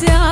вся